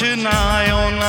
ਕੁਛ ਨਾ ਆਉਣਾ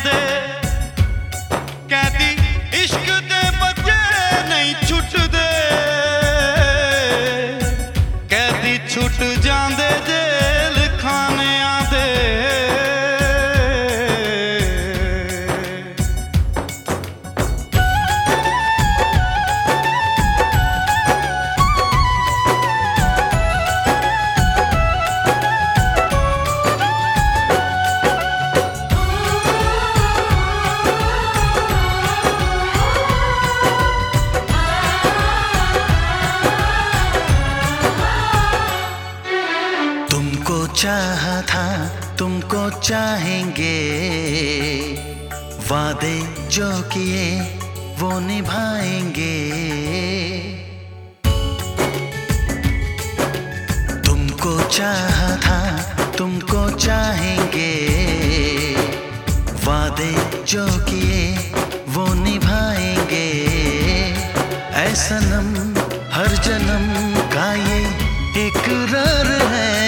ਦੇ ਕਹਦੀ ਇਸ਼ਕ ਦੇ ਬੱਚੇ ਨਹੀਂ ਛੁੱਟਦੇ चाहा था, तुमको चाहेंगे। वादे जो किए, वो निभाएँगे। तुमको चाहा था, तुमको चाहेंगे। वादे जो किए, वो निभाएँगे। ऐसा नम, हर जन्म का ये इकरार है।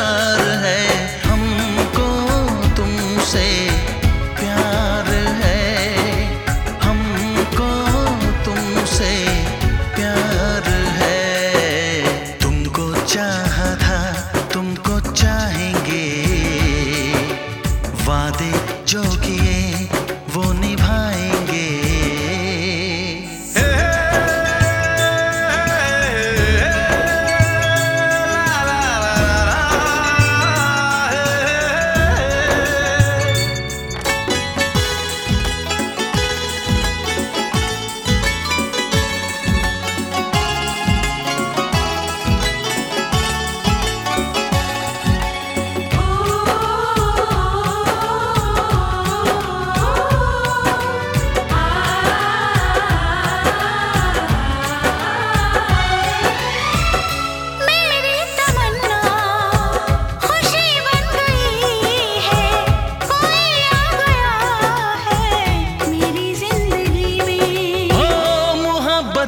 रा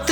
बात